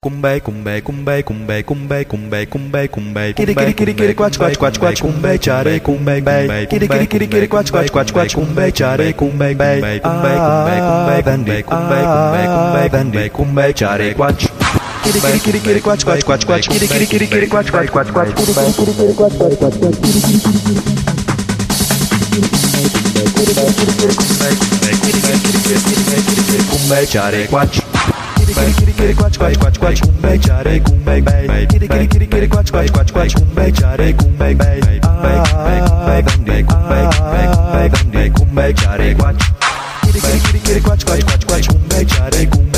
Cumbé, cumbé, cumbé, cumbé, cumbé, cumbé, cumbé, cumbé, kiri kiri kiri kiri quach quach quach quach cumbé chare cumbé bay kiri kiri kiri kiri quach quach quach quach cumbé chare cumbé bay cumbé cumbé cumbé cumbé cumbé cumbé cumbé cumbé chare quach kiri kiri kiri kiri quach quach quach quach kiri kiri kiri kiri quach quach quach quach kiri kiri kiri kiri quach quach quach quach kiri kiri kiri kiri cumbé chare quach Giri giri giri giri kaç kaç kaç kaç kumbe çare kumbe bay Giri giri giri giri kaç kaç kaç kaç kumbe çare kumbe bay Kumbay kumbay kumbay kumbay kumbay kumbay kumbay kumbay kumbay çare kaç Giri giri giri giri kaç kaç kaç kaç kumbe çare kumbe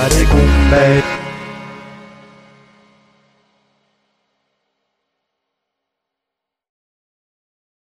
Carico, babe.